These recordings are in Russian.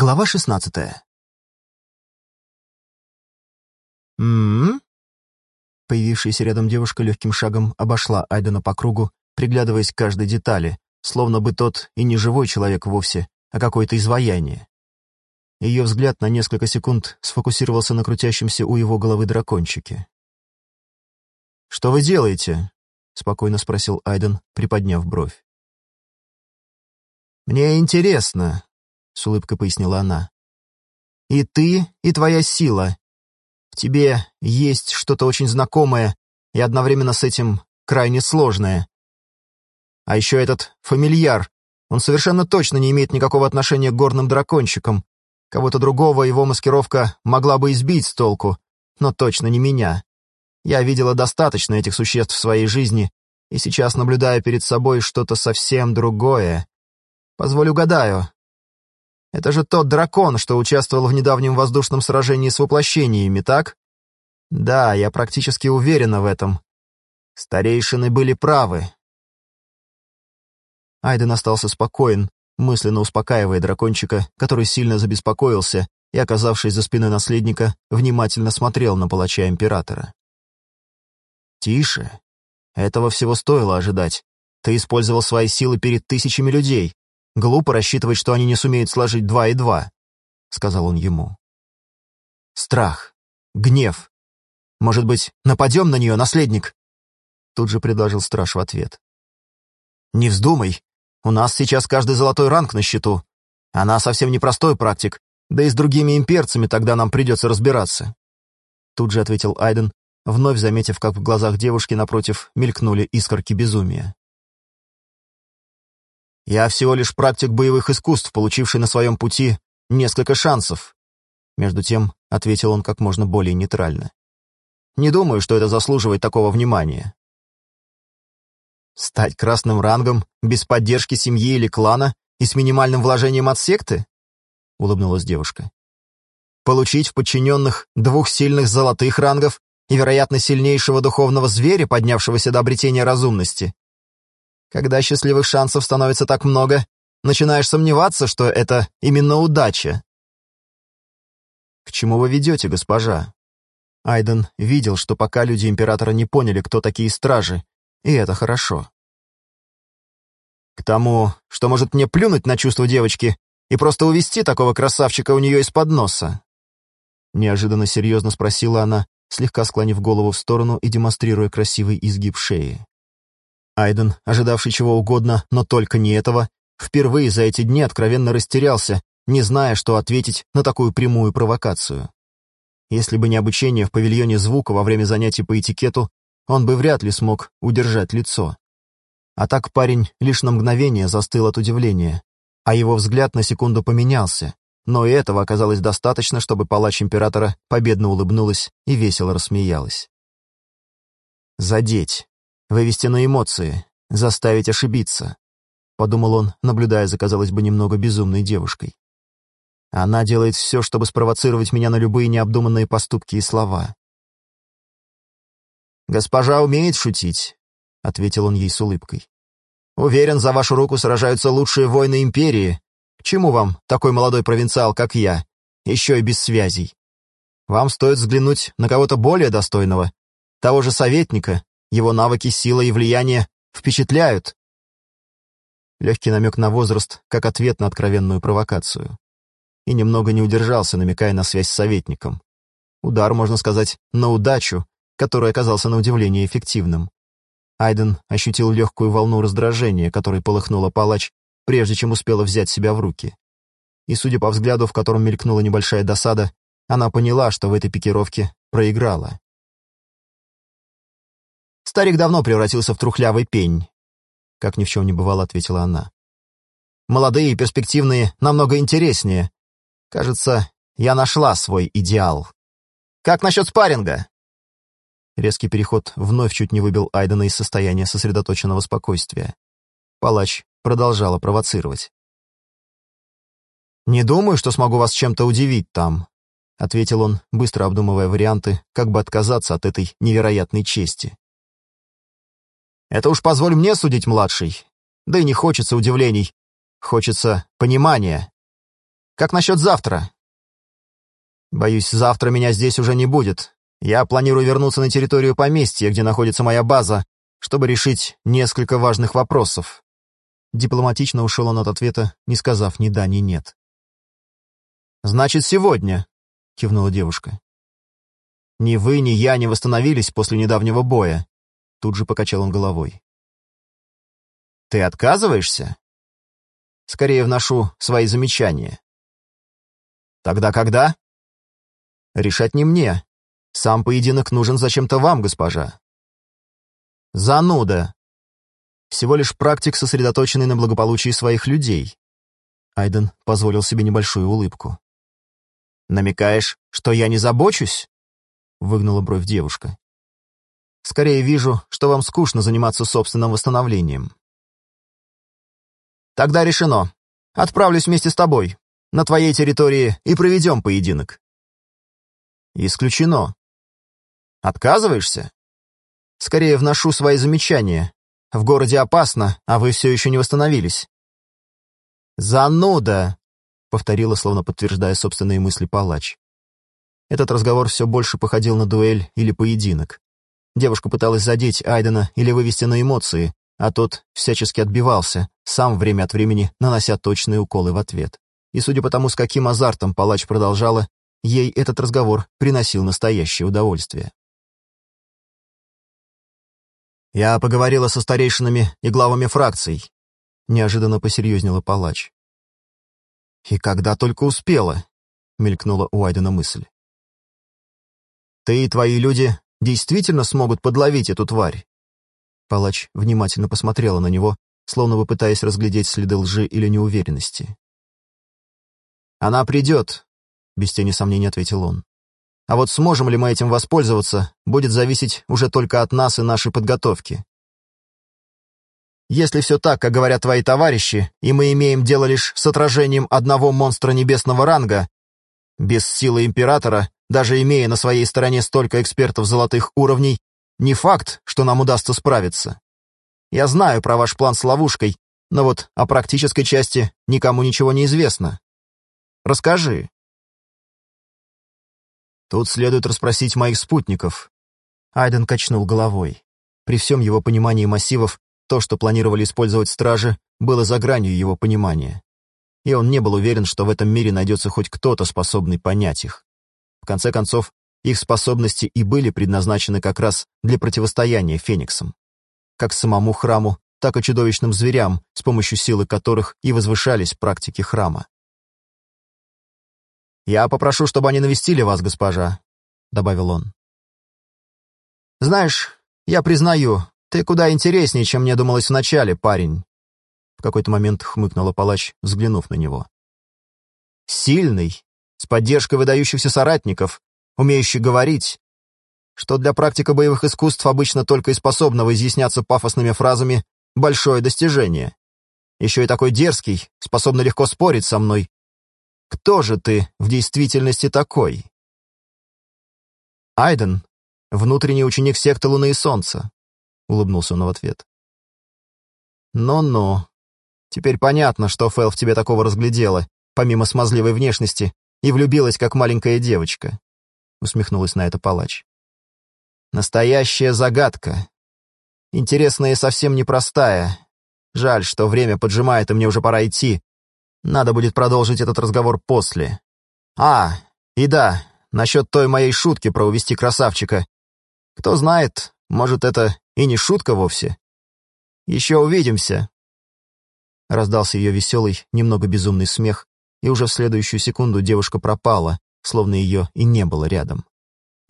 Глава шестнадцатая. «М-м-м?» Появившаяся рядом девушка легким шагом обошла Айдена по кругу, приглядываясь к каждой детали, словно бы тот и не живой человек вовсе, а какое-то изваяние. Ее взгляд на несколько секунд сфокусировался на крутящемся у его головы дракончике. «Что вы делаете?» — спокойно спросил Айден, приподняв бровь. «Мне интересно», с улыбкой пояснила она. «И ты, и твоя сила. В тебе есть что-то очень знакомое и одновременно с этим крайне сложное. А еще этот фамильяр, он совершенно точно не имеет никакого отношения к горным дракончикам. Кого-то другого его маскировка могла бы избить с толку, но точно не меня. Я видела достаточно этих существ в своей жизни, и сейчас наблюдаю перед собой что-то совсем другое. Позволь угадаю, это же тот дракон, что участвовал в недавнем воздушном сражении с воплощениями, так? Да, я практически уверена в этом. Старейшины были правы. Айден остался спокоен, мысленно успокаивая дракончика, который сильно забеспокоился и, оказавшись за спиной наследника, внимательно смотрел на палача императора. «Тише. Этого всего стоило ожидать. Ты использовал свои силы перед тысячами людей. Глупо рассчитывать, что они не сумеют сложить два и два», — сказал он ему. «Страх, гнев. Может быть, нападем на нее, наследник?» Тут же предложил страж в ответ. «Не вздумай. У нас сейчас каждый золотой ранг на счету. Она совсем непростой практик, да и с другими имперцами тогда нам придется разбираться». Тут же ответил Айден, вновь заметив, как в глазах девушки напротив мелькнули искорки безумия. Я всего лишь практик боевых искусств, получивший на своем пути несколько шансов. Между тем, ответил он как можно более нейтрально. Не думаю, что это заслуживает такого внимания. Стать красным рангом без поддержки семьи или клана и с минимальным вложением от секты? Улыбнулась девушка. Получить в подчиненных двух сильных золотых рангов и, вероятно, сильнейшего духовного зверя, поднявшегося до обретения разумности. Когда счастливых шансов становится так много, начинаешь сомневаться, что это именно удача. «К чему вы ведете, госпожа?» Айден видел, что пока люди Императора не поняли, кто такие стражи, и это хорошо. «К тому, что может мне плюнуть на чувства девочки и просто увести такого красавчика у нее из-под носа?» Неожиданно серьезно спросила она, слегка склонив голову в сторону и демонстрируя красивый изгиб шеи. Айден, ожидавший чего угодно, но только не этого, впервые за эти дни откровенно растерялся, не зная, что ответить на такую прямую провокацию. Если бы не обучение в павильоне звука во время занятий по этикету, он бы вряд ли смог удержать лицо. А так парень лишь на мгновение застыл от удивления, а его взгляд на секунду поменялся, но и этого оказалось достаточно, чтобы палач императора победно улыбнулась и весело рассмеялась. Задеть вывести на эмоции, заставить ошибиться», — подумал он, наблюдая за, казалось бы, немного безумной девушкой. «Она делает все, чтобы спровоцировать меня на любые необдуманные поступки и слова». «Госпожа умеет шутить», — ответил он ей с улыбкой. «Уверен, за вашу руку сражаются лучшие воины Империи. К чему вам такой молодой провинциал, как я, еще и без связей? Вам стоит взглянуть на кого-то более достойного, того же советника, его навыки, сила и влияние впечатляют. Легкий намек на возраст, как ответ на откровенную провокацию. И немного не удержался, намекая на связь с советником. Удар, можно сказать, на удачу, который оказался на удивление эффективным. Айден ощутил легкую волну раздражения, которой полыхнула палач, прежде чем успела взять себя в руки. И, судя по взгляду, в котором мелькнула небольшая досада, она поняла, что в этой пикировке проиграла. Старик давно превратился в трухлявый пень. Как ни в чем не бывало, ответила она. Молодые и перспективные намного интереснее. Кажется, я нашла свой идеал. Как насчет спарринга? Резкий переход вновь чуть не выбил Айдена из состояния сосредоточенного спокойствия. Палач продолжала провоцировать. «Не думаю, что смогу вас чем-то удивить там», — ответил он, быстро обдумывая варианты, как бы отказаться от этой невероятной чести. Это уж позволь мне судить, младший. Да и не хочется удивлений. Хочется понимания. Как насчет завтра?» «Боюсь, завтра меня здесь уже не будет. Я планирую вернуться на территорию поместья, где находится моя база, чтобы решить несколько важных вопросов». Дипломатично ушел он от ответа, не сказав ни да, ни нет. «Значит, сегодня», — кивнула девушка. «Ни вы, ни я не восстановились после недавнего боя», — тут же покачал он головой. «Ты отказываешься?» «Скорее вношу свои замечания». «Тогда когда?» «Решать не мне. Сам поединок нужен зачем-то вам, госпожа». «Зануда!» Всего лишь практик, сосредоточенный на благополучии своих людей. Айден позволил себе небольшую улыбку. «Намекаешь, что я не забочусь?» — выгнула бровь девушка. «Скорее вижу, что вам скучно заниматься собственным восстановлением». «Тогда решено. Отправлюсь вместе с тобой. На твоей территории и проведем поединок». «Исключено». «Отказываешься?» «Скорее вношу свои замечания. В городе опасно, а вы все еще не восстановились». «Зануда!» — повторила, словно подтверждая собственные мысли палач. Этот разговор все больше походил на дуэль или поединок. Девушка пыталась задеть Айдена или вывести на эмоции, а тот всячески отбивался, сам время от времени нанося точные уколы в ответ. И судя по тому, с каким азартом палач продолжала, ей этот разговор приносил настоящее удовольствие. «Я поговорила со старейшинами и главами фракций», — неожиданно посерьезнела палач. «И когда только успела», — мелькнула у Айдена мысль. «Ты и твои люди действительно смогут подловить эту тварь?» Палач внимательно посмотрела на него, словно бы пытаясь разглядеть следы лжи или неуверенности. «Она придет», — без тени сомнений ответил он. «А вот сможем ли мы этим воспользоваться, будет зависеть уже только от нас и нашей подготовки. Если все так, как говорят твои товарищи, и мы имеем дело лишь с отражением одного монстра небесного ранга, без силы Императора, даже имея на своей стороне столько экспертов золотых уровней, не факт, что нам удастся справиться. Я знаю про ваш план с ловушкой, но вот о практической части никому ничего не известно. Расскажи. Тут следует расспросить моих спутников. Айден качнул головой. При всем его понимании массивов то, что планировали использовать стражи, было за гранью его понимания. И он не был уверен, что в этом мире найдется хоть кто-то, способный понять их. Конце концов, их способности и были предназначены как раз для противостояния фениксам. Как самому храму, так и чудовищным зверям, с помощью силы которых и возвышались практики храма. «Я попрошу, чтобы они навестили вас, госпожа», — добавил он. «Знаешь, я признаю, «Ты куда интереснее, чем мне думалось вначале, парень!» В какой-то момент хмыкнула палач, взглянув на него. «Сильный, с поддержкой выдающихся соратников, умеющий говорить, что для практика боевых искусств обычно только и способного изъясняться пафосными фразами «большое достижение». Еще и такой дерзкий, способный легко спорить со мной. Кто же ты в действительности такой? Айден, внутренний ученик секты Луны и Солнца, — улыбнулся он в ответ. «Ну-ну. Теперь понятно, что Фэл в тебе такого разглядела, помимо смазливой внешности, и влюбилась, как маленькая девочка», — усмехнулась на это палач. «Настоящая загадка. Интересная и совсем непростая. Жаль, что время поджимает, и мне уже пора идти. Надо будет продолжить этот разговор после. А, и да, насчет той моей шутки про увести красавчика. Кто знает, может, это и не шутка вовсе. Еще увидимся!» Раздался ее веселый, немного безумный смех, и уже в следующую секунду девушка пропала, словно ее и не было рядом.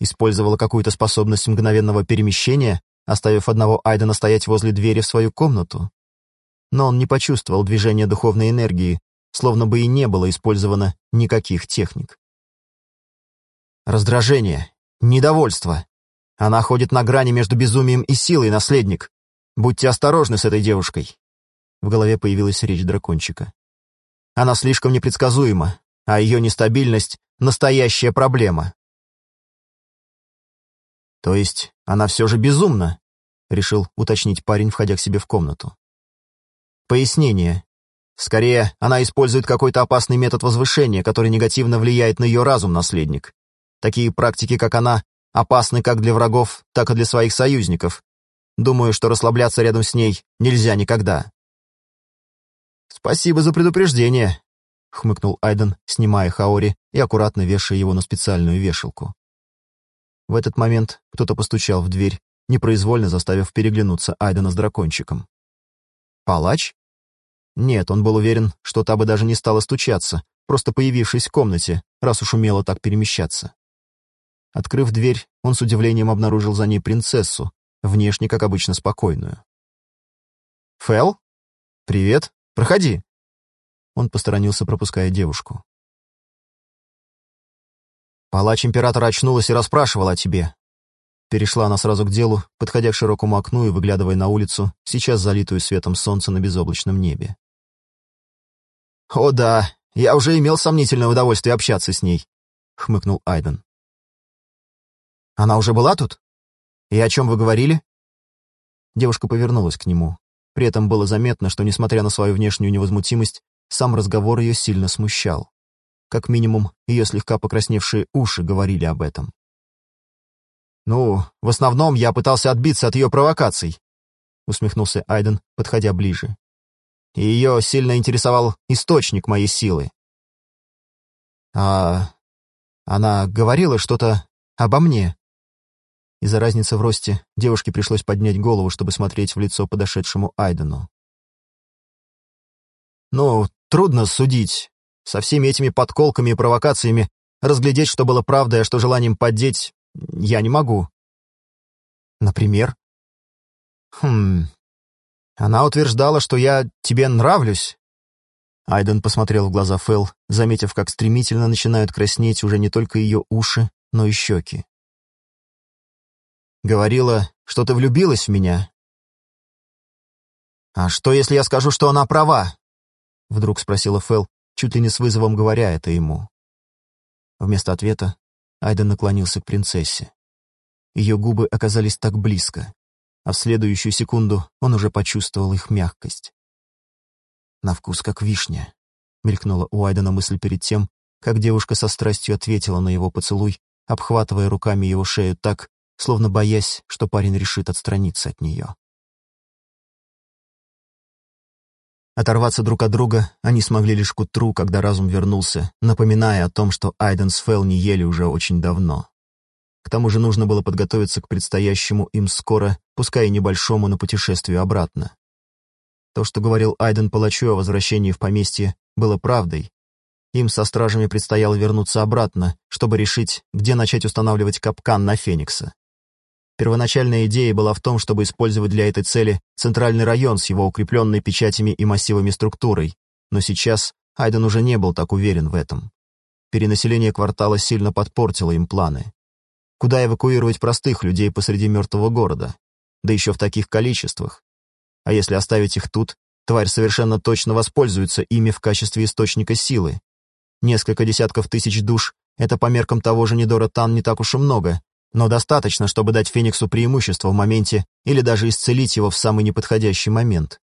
Использовала какую-то способность мгновенного перемещения, оставив одного Айдена стоять возле двери в свою комнату. Но он не почувствовал движения духовной энергии, словно бы и не было использовано никаких техник. Раздражение, недовольство, она ходит на грани между безумием и силой, наследник. Будьте осторожны с этой девушкой. В голове появилась речь дракончика. Она слишком непредсказуема, а ее нестабильность — настоящая проблема. То есть она все же безумна, решил уточнить парень, входя к себе в комнату. Пояснение. Скорее, она использует какой-то опасный метод возвышения, который негативно влияет на ее разум, наследник. Такие практики, как она, опасны как для врагов, так и для своих союзников. Думаю, что расслабляться рядом с ней нельзя никогда. «Спасибо за предупреждение», — хмыкнул Айден, снимая Хаори и аккуратно вешая его на специальную вешалку. В этот момент кто-то постучал в дверь, непроизвольно заставив переглянуться Айдена с дракончиком. «Палач?» Нет, он был уверен, что та бы даже не стала стучаться, просто появившись в комнате, раз уж умела так перемещаться. Открыв дверь, он с удивлением обнаружил за ней принцессу, внешне, как обычно, спокойную. «Фэл? Привет. Проходи». Он посторонился, пропуская девушку. «Палач императора очнулась и расспрашивала о тебе». Перешла она сразу к делу, подходя к широкому окну и выглядывая на улицу, сейчас залитую светом солнца на безоблачном небе. «О да, я уже имел сомнительное удовольствие общаться с ней», — хмыкнул Айден. «Она уже была тут? И о чем вы говорили?» Девушка повернулась к нему. При этом было заметно, что, несмотря на свою внешнюю невозмутимость, сам разговор ее сильно смущал. Как минимум, ее слегка покрасневшие уши говорили об этом. «Ну, в основном я пытался отбиться от ее провокаций», — усмехнулся Айден, подходя ближе ее сильно интересовал источник моей силы. А она говорила что-то обо мне. Из-за разницы в росте девушке пришлось поднять голову, чтобы смотреть в лицо подошедшему Айдену. «Ну, трудно судить. Со всеми этими подколками и провокациями разглядеть, что было правдой, а что желанием поддеть, я не могу». «Например?» «Хм, она утверждала, что я тебе нравлюсь. Айден посмотрел в глаза Фэл, заметив, как стремительно начинают краснеть уже не только ее уши, но и щеки. Говорила, что ты влюбилась в меня. «А что, если я скажу, что она права?» Вдруг спросила Фэл, чуть ли не с вызовом говоря это ему. Вместо ответа Айден наклонился к принцессе. Ее губы оказались так близко, а в следующую секунду он уже почувствовал их мягкость. «На вкус как вишня», — мелькнула у Айдена мысль перед тем, как девушка со страстью ответила на его поцелуй, обхватывая руками его шею так, словно боясь, что парень решит отстраниться от нее. Оторваться друг от друга они смогли лишь к утру, когда разум вернулся, напоминая о том, что Айден с Фэл не ели уже очень давно. К тому же нужно было подготовиться к предстоящему им скоро, пускай и небольшому, на путешествию обратно. То, что говорил Айден Палачу о возвращении в поместье, было правдой. Им со стражами предстояло вернуться обратно, чтобы решить, где начать устанавливать капкан на Феникса. Первоначальная идея была в том, чтобы использовать для этой цели центральный район с его укрепленной печатями и массивами структурой, но сейчас Айден уже не был так уверен в этом. Перенаселение квартала сильно подпортило им планы. Куда эвакуировать простых людей посреди мертвого города? Да еще в таких количествах. А если оставить их тут, тварь совершенно точно воспользуется ими в качестве источника силы. Несколько десятков тысяч душ — это по меркам того же Нидора Тан не так уж и много, но достаточно, чтобы дать Фениксу преимущество в моменте или даже исцелить его в самый неподходящий момент.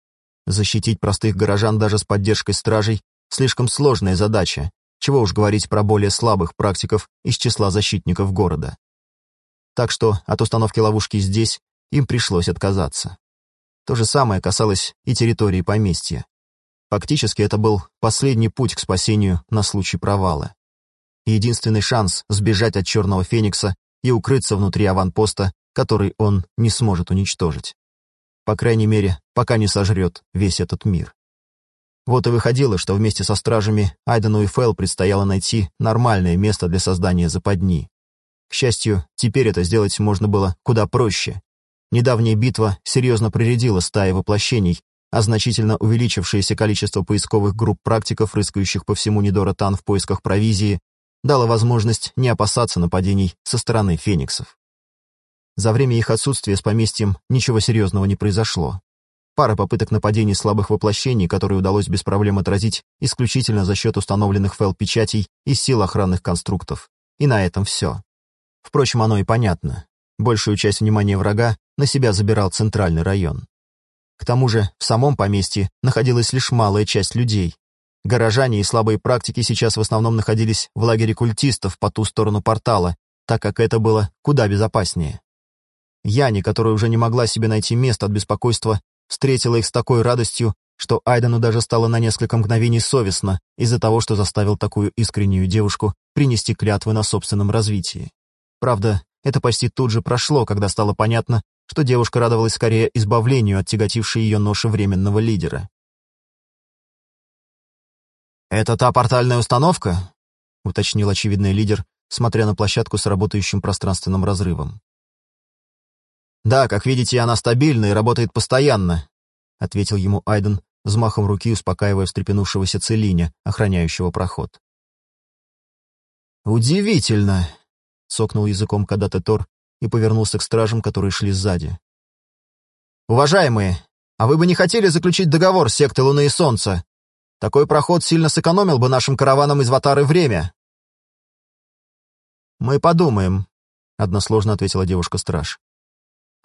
Защитить простых горожан даже с поддержкой стражей — слишком сложная задача, чего уж говорить про более слабых практиков из числа защитников города так что от установки ловушки здесь им пришлось отказаться. То же самое касалось и территории поместья. Фактически это был последний путь к спасению на случай провала. Единственный шанс сбежать от Черного Феникса и укрыться внутри аванпоста, который он не сможет уничтожить. По крайней мере, пока не сожрет весь этот мир. Вот и выходило, что вместе со стражами Айдену и Фэл предстояло найти нормальное место для создания западни. К счастью, теперь это сделать можно было куда проще. Недавняя битва серьезно проредила стаи воплощений, а значительно увеличившееся количество поисковых групп практиков, рыскающих по всему Нидора-Тан в поисках провизии, дало возможность не опасаться нападений со стороны фениксов. За время их отсутствия с поместьем ничего серьезного не произошло. Пара попыток нападений слабых воплощений, которые удалось без проблем отразить исключительно за счет установленных фэл-печатей и сил охранных конструктов. И на этом все. Впрочем, оно и понятно. Большую часть внимания врага на себя забирал центральный район. К тому же в самом поместье находилась лишь малая часть людей. Горожане и слабые практики сейчас в основном находились в лагере культистов по ту сторону портала, так как это было куда безопаснее. Яни, которая уже не могла себе найти место от беспокойства, встретила их с такой радостью, что Айдену даже стало на несколько мгновений совестно из-за того, что заставил такую искреннюю девушку принести клятвы на собственном развитии. Правда, это почти тут же прошло, когда стало понятно, что девушка радовалась скорее избавлению от тяготившей ее ноши временного лидера. «Это та портальная установка?» — уточнил очевидный лидер, смотря на площадку с работающим пространственным разрывом. «Да, как видите, она стабильна и работает постоянно», — ответил ему Айден, взмахом руки успокаивая встрепенувшегося Целиня, охраняющего проход. «Удивительно!» — сокнул языком Кадате Тор и повернулся к стражам, которые шли сзади. «Уважаемые, а вы бы не хотели заключить договор с сектой Луны и Солнца? Такой проход сильно сэкономил бы нашим караванам из Ватары время». «Мы подумаем», — односложно ответила девушка-страж.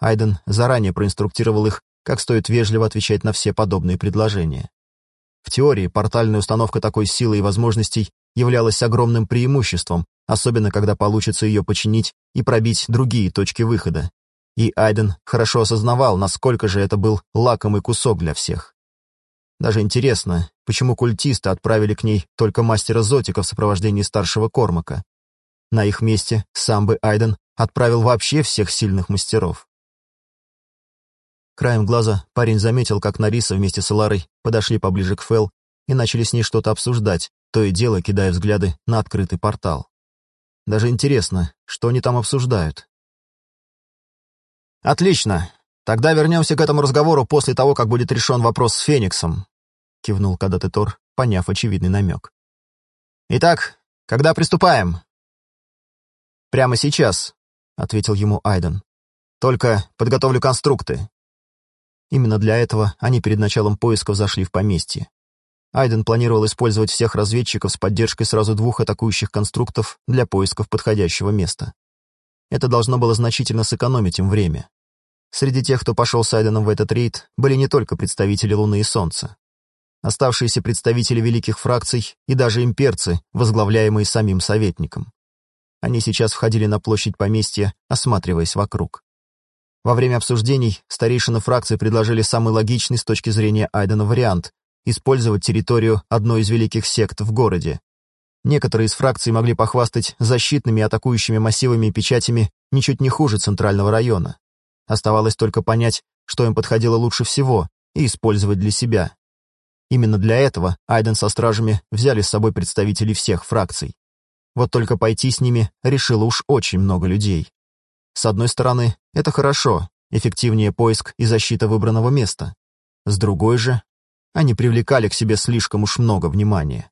Айден заранее проинструктировал их, как стоит вежливо отвечать на все подобные предложения. В теории портальная установка такой силы и возможностей являлась огромным преимуществом, особенно когда получится ее починить и пробить другие точки выхода. И Айден хорошо осознавал, насколько же это был лакомый кусок для всех. Даже интересно, почему культисты отправили к ней только мастера Зотика в сопровождении старшего Кормака. На их месте сам бы Айден отправил вообще всех сильных мастеров. Краем глаза парень заметил, как Нариса вместе с Ларой подошли поближе к Фэл и начали с ней что-то обсуждать, то и дело кидая взгляды на открытый портал. Даже интересно, что они там обсуждают. «Отлично. Тогда вернемся к этому разговору после того, как будет решен вопрос с Фениксом», — кивнул Кадат Тор, поняв очевидный намек. «Итак, когда приступаем?» «Прямо сейчас», — ответил ему Айден. «Только подготовлю конструкты. Именно для этого они перед началом поисков зашли в поместье. Айден планировал использовать всех разведчиков с поддержкой сразу двух атакующих конструктов для поисков подходящего места. Это должно было значительно сэкономить им время. Среди тех, кто пошел с Айденом в этот рейд, были не только представители Луны и Солнца. Оставшиеся представители великих фракций и даже имперцы, возглавляемые самим советником. Они сейчас входили на площадь поместья, осматриваясь вокруг. Во время обсуждений старейшины фракции предложили самый логичный с точки зрения Айдена вариант – использовать территорию одной из великих сект в городе. Некоторые из фракций могли похвастать защитными и атакующими массивами и печатями ничуть не хуже центрального района. Оставалось только понять, что им подходило лучше всего, и использовать для себя. Именно для этого Айден со стражами взяли с собой представителей всех фракций. Вот только пойти с ними решило уж очень много людей. С одной стороны, это хорошо, эффективнее поиск и защита выбранного места. С другой же, они привлекали к себе слишком уж много внимания.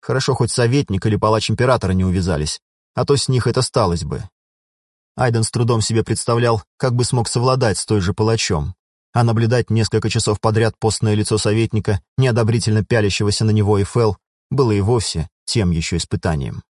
Хорошо, хоть советник или палач императора не увязались, а то с них это сталось бы. Айден с трудом себе представлял, как бы смог совладать с той же палачом, а наблюдать несколько часов подряд постное лицо советника, неодобрительно пялящегося на него и Фэл, было и вовсе тем еще испытанием.